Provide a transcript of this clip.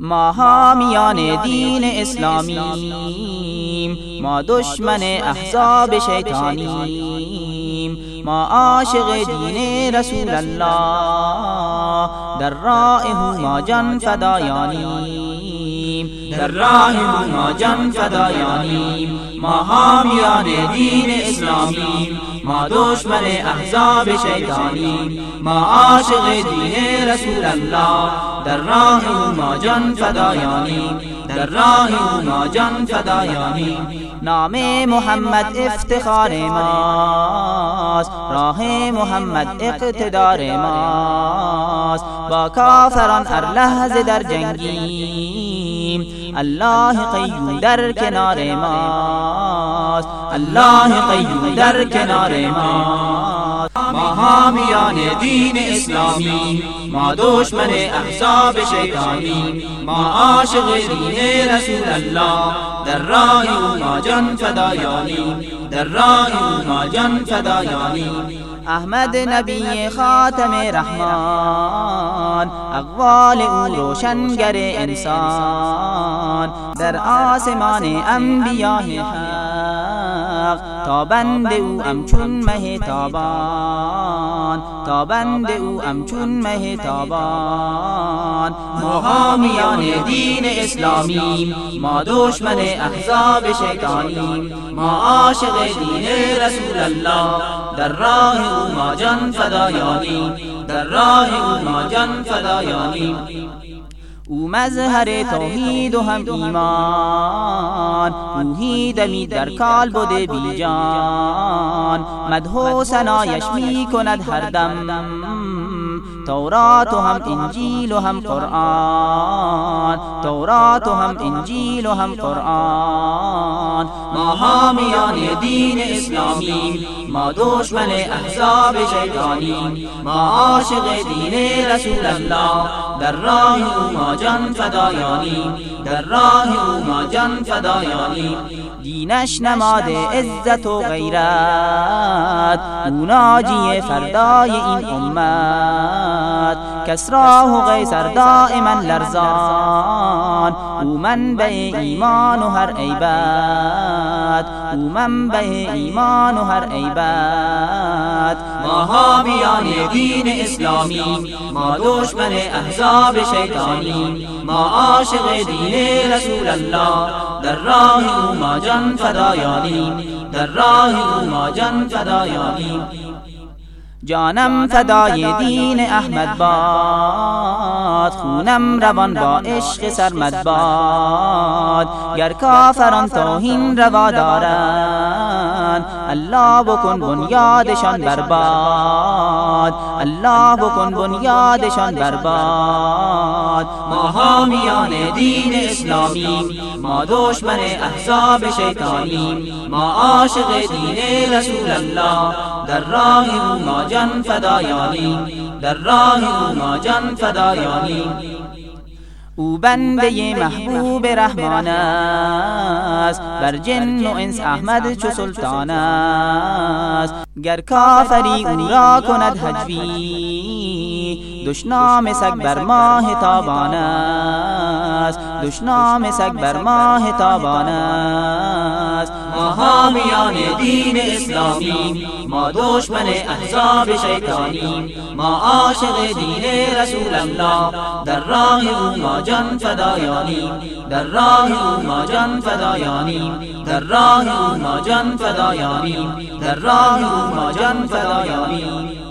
ما حامیان دین اسلامیم ما دشمن احزاب شیطانیم ما عاشق دین رسول الله. در راه ما جان فدایانیم. در راه ما جان فدایانیم. ما حامیان دین اسلامیم ما دشمن احزاب شیطانیم ما عاشق دین رسول الله. در راه ما جان فدایانیم در راه ما جان فدایانیم نام محمد افتخار ماست راه محمد اقتدار ماست. با کافران هر لحظه در جنگیم الله قیوم در کنار ماست. الله قیوم در کنار ماست. ما حامیان دین اسلامی ما دشمن احزاب شیطانی ما عاشق دین رسول الله در راه ما جان فدایانی در راه ما جان فدایانی. احمد نبی خاتم رحمان اقوال او روشنگر انسان در آسمان انبیاء حق تا بند او امچون مه تابان تا بند او امچون مه تابان ما حامیان دین اسلامی ما دشمن احزاب شیطانی ما عاشق دین رسول الله در راه او ما جان فدایانی در راه او ما جان فدایانی او مظهر توحید و هم ایمان روحی دمی در کال بوده بی جان مدح و سنایش می کند هر دم تورات و هم انجیل و هم قرآن تورات و هم انجیل و هم قرآن ما حامیان دین اسلامی ما دشمن احزاب شیطانی ما عاشق دین رسول الله در راه او ما جان فدایانی در راه او ما جان فدایانی دینش نماد عزت و غیرت او ناجی فردای این امت. کسرا و قیصر دائما لرزان. او منبع ایمان و هر عیبت او منبع ایمان و هر عیبت ما حامیان دین اسلامی. ما دشمن احزاب شیطانی. ما عاشق دین رسول الله. در راه او ما جان فدایانی در راه او ما جان فدایانی جانم فدای دین احمد باد. خونم روان با عشق سرمد باد. گر کافران توهین روا دارند الله بکن بنیادشان برباد الله بکن بنیادشان برباد ما حامیان دین اسلامی ما دشمن احزاب شیطانی ما عاشق دین رسول الله. در راه او ما جان فدایانی در راه او ما جان فدایانی. او بنده محبوب رحمان است بر جن و انس احمد چو سلطان است. گر کافری او را کند حجوی دشنام سگ بر ماه تابان است. دشنام سگ بر ماه تابان است. ما حامیان دین اسلامی ما دشمن احزاب شیطانی ما عاشق دین رسول الله در راه او ما جان فدایانی در راه او ما جان فدایانی در راه او ما جان فدایانی در راه او ما جان فدایانی.